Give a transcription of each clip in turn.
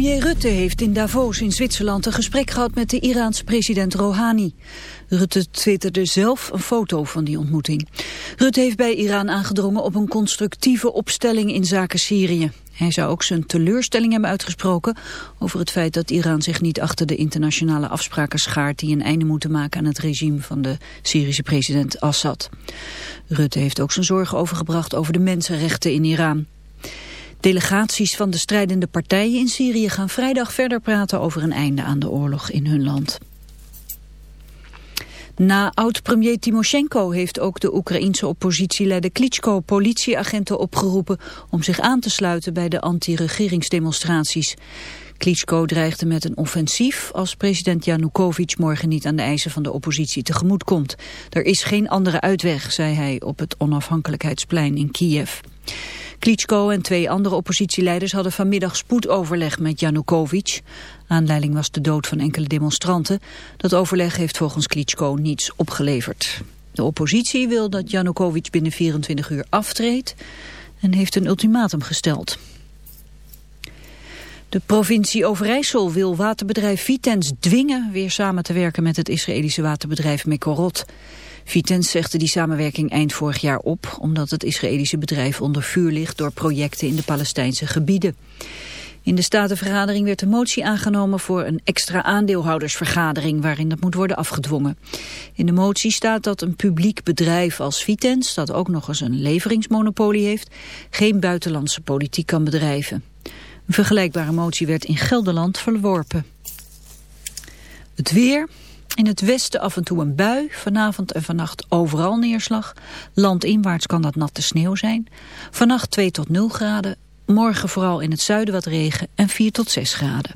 Premier Rutte heeft in Davos in Zwitserland een gesprek gehad met de Iraanse president Rouhani. Rutte twitterde zelf een foto van die ontmoeting. Rutte heeft bij Iran aangedrongen op een constructieve opstelling in zaken Syrië. Hij zou ook zijn teleurstelling hebben uitgesproken over het feit dat Iran zich niet achter de internationale afspraken schaart die een einde moeten maken aan het regime van de Syrische president Assad. Rutte heeft ook zijn zorgen overgebracht over de mensenrechten in Iran. Delegaties van de strijdende partijen in Syrië gaan vrijdag verder praten over een einde aan de oorlog in hun land. Na oud-premier Timoshenko heeft ook de Oekraïense oppositieleider Klitschko politieagenten opgeroepen om zich aan te sluiten bij de anti-regeringsdemonstraties. Klitschko dreigde met een offensief als president Janukovic morgen niet aan de eisen van de oppositie tegemoet komt. Er is geen andere uitweg, zei hij op het onafhankelijkheidsplein in Kiev. Klitschko en twee andere oppositieleiders hadden vanmiddag spoedoverleg met Janukovic. Aanleiding was de dood van enkele demonstranten. Dat overleg heeft volgens Klitschko niets opgeleverd. De oppositie wil dat Janukovic binnen 24 uur aftreedt en heeft een ultimatum gesteld. De provincie Overijssel wil waterbedrijf Vitens dwingen weer samen te werken met het Israëlische waterbedrijf Mekorot. Vitens zegde die samenwerking eind vorig jaar op... omdat het Israëlische bedrijf onder vuur ligt door projecten in de Palestijnse gebieden. In de Statenvergadering werd de motie aangenomen voor een extra aandeelhoudersvergadering waarin dat moet worden afgedwongen. In de motie staat dat een publiek bedrijf als Vitens, dat ook nog eens een leveringsmonopolie heeft, geen buitenlandse politiek kan bedrijven. Een vergelijkbare motie werd in Gelderland verworpen. Het weer, in het westen af en toe een bui, vanavond en vannacht overal neerslag. Landinwaarts kan dat natte sneeuw zijn. Vannacht 2 tot 0 graden, morgen vooral in het zuiden wat regen en 4 tot 6 graden.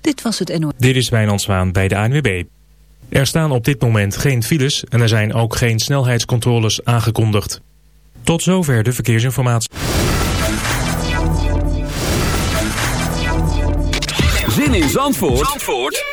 Dit was het NOS. Dit is Wijnandswaan bij de ANWB. Er staan op dit moment geen files en er zijn ook geen snelheidscontroles aangekondigd. Tot zover de verkeersinformatie. Zin in Zandvoort? Zandvoort?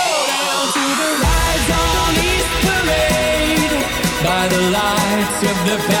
the back.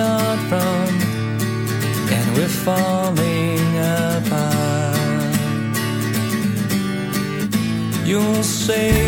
start from, and we're falling apart. You'll say.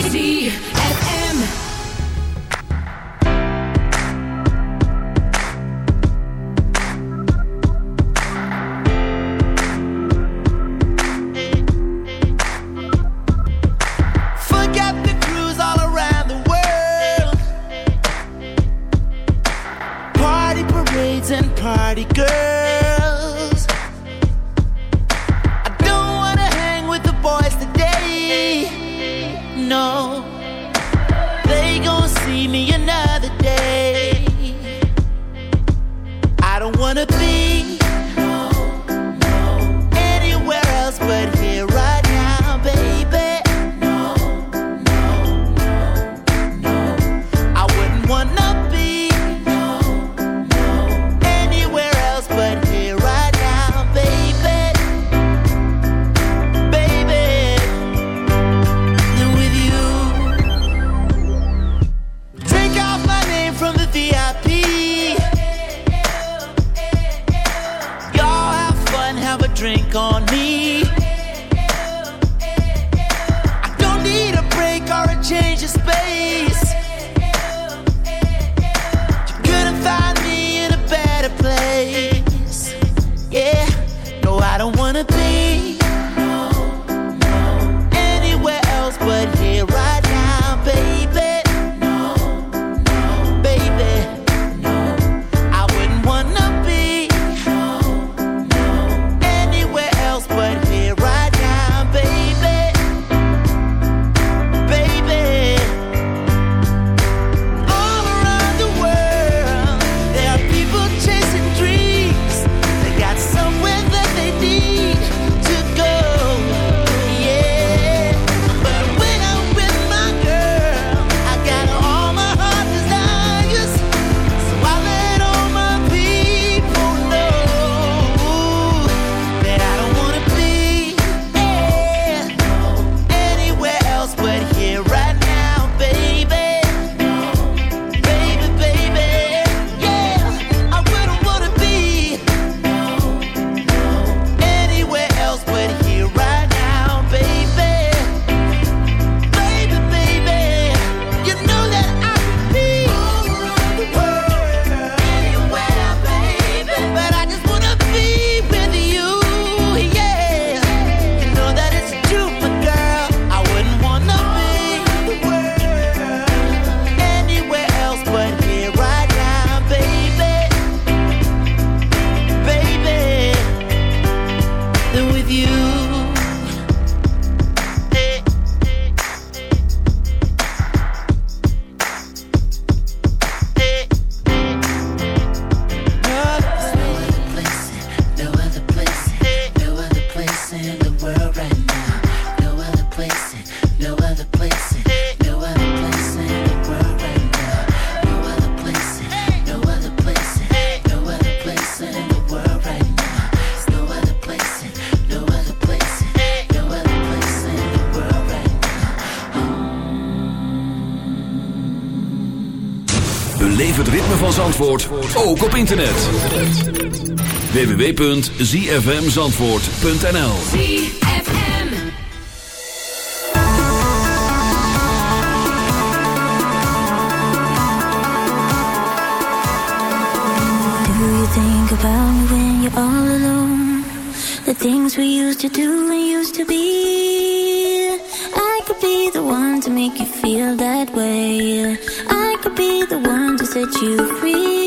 See. ook op internet. www.zfmzandvoort.nl Do you think about when you're all alone? The things we used to do and used to be I could be the one to make you feel that way I could be the one to set you free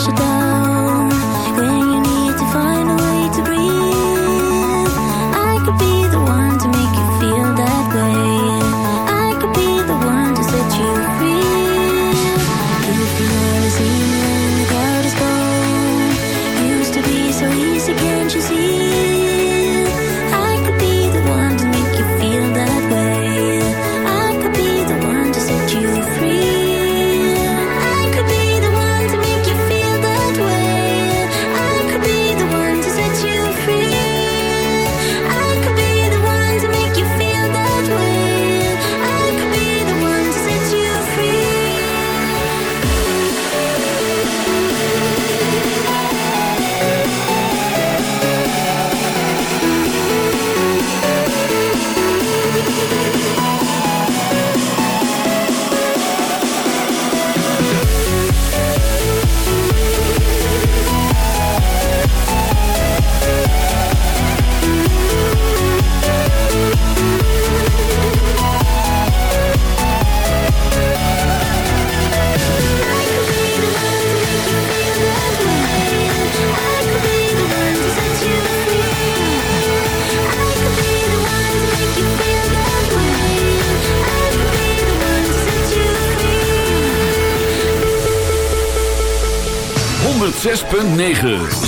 是的。9.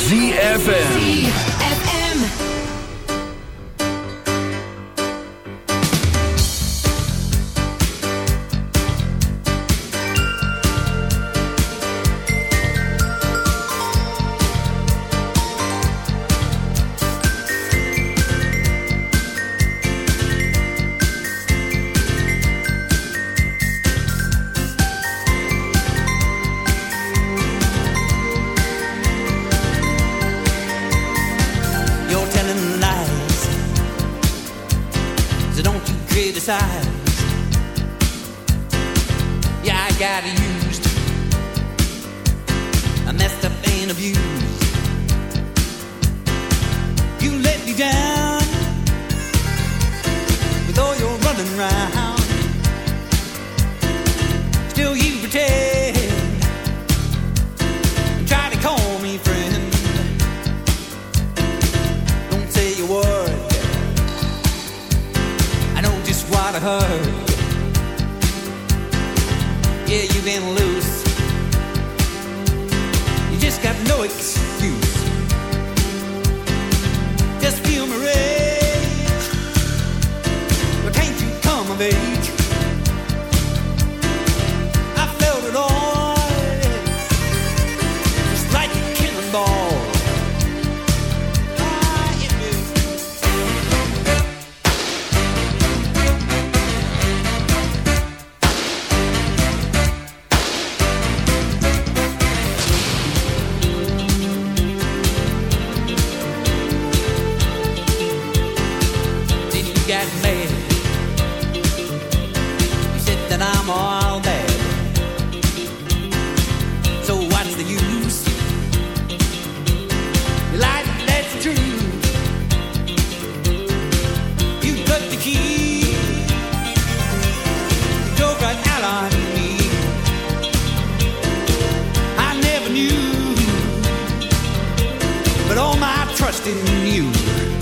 in you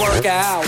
work out.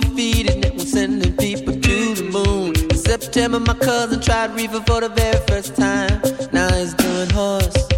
to feed it, and we're sending people to the moon. In September, my cousin tried reefer for the very first time. Now he's doing horse.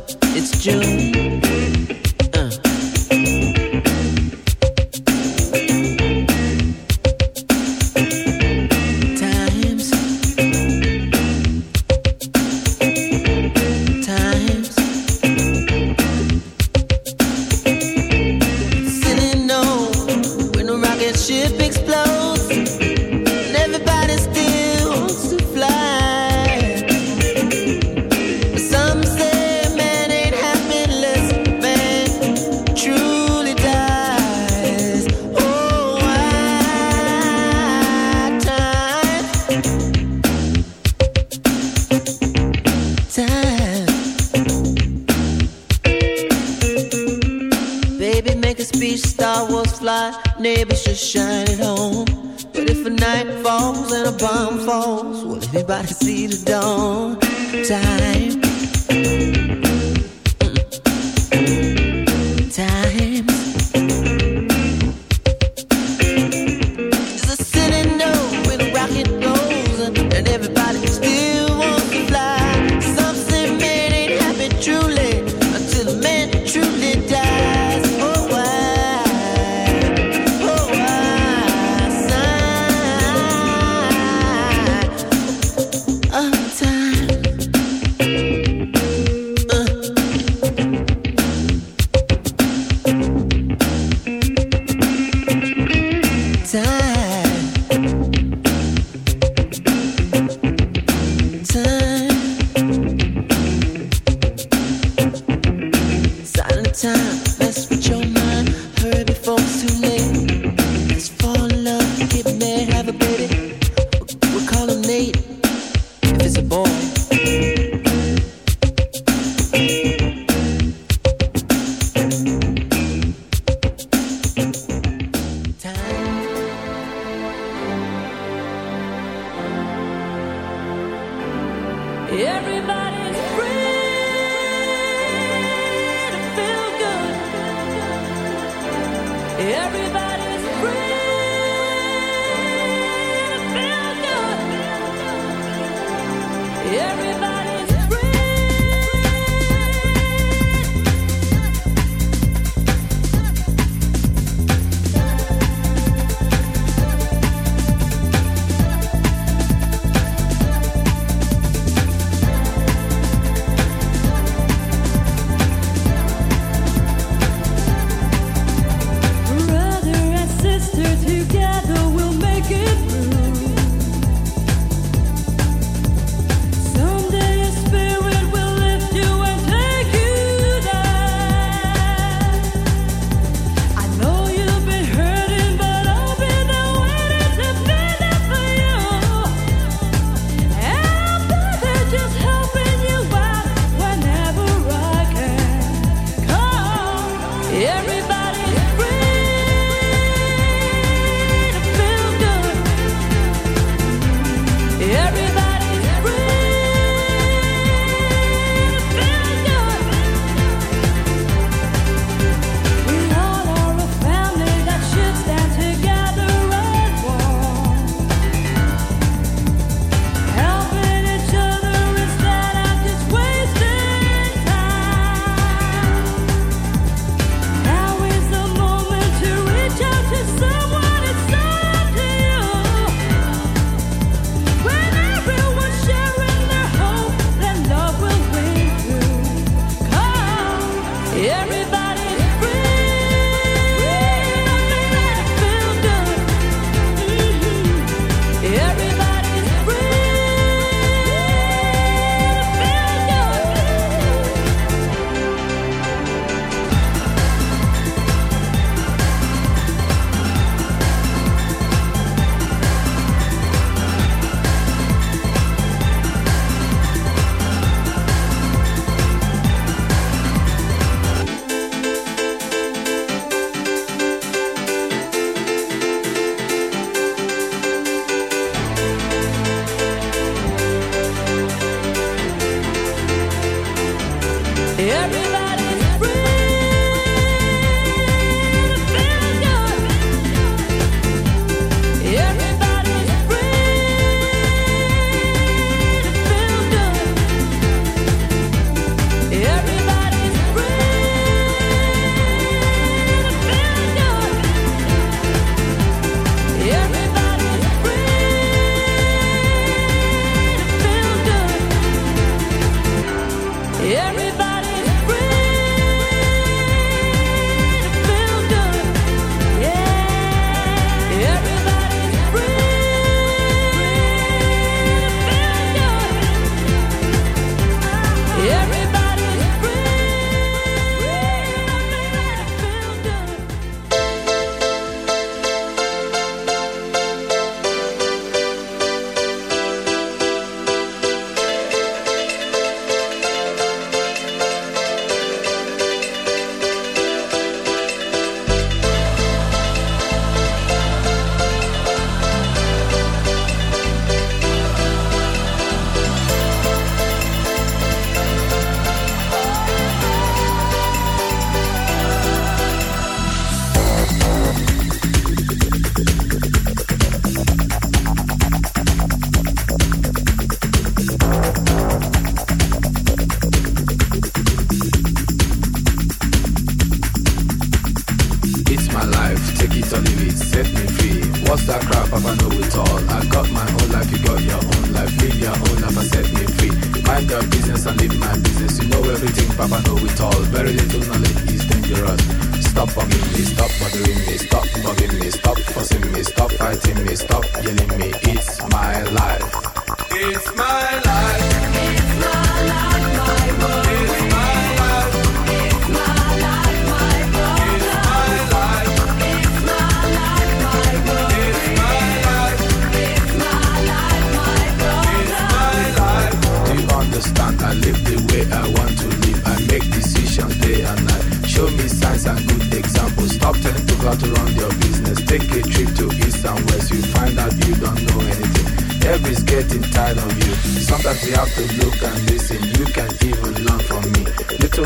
time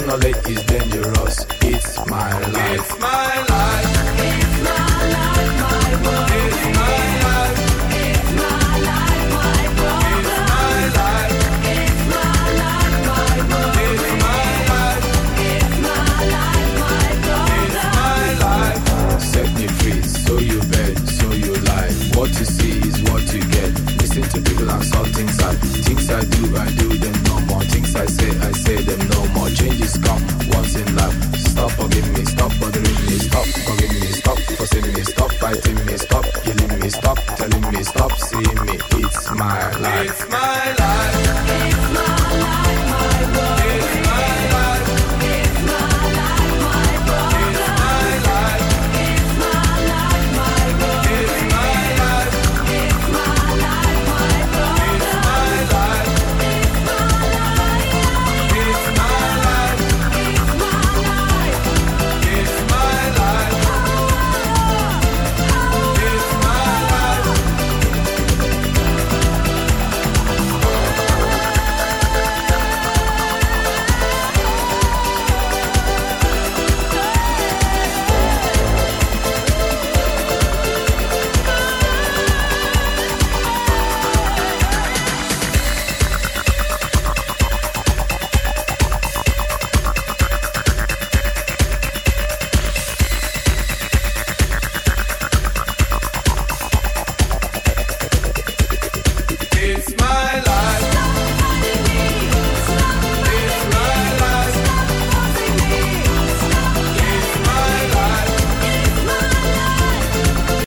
knowledge is dangerous. It's my life. It's my life. It's my life, my world. It's my life. It's my life, my world. It's my life. It's my life, my world. It's my life. Set me free, so you bet, so you lie. What you see is what you get. Listen to people and saw things things I do, I do. see me, it's my life. It's my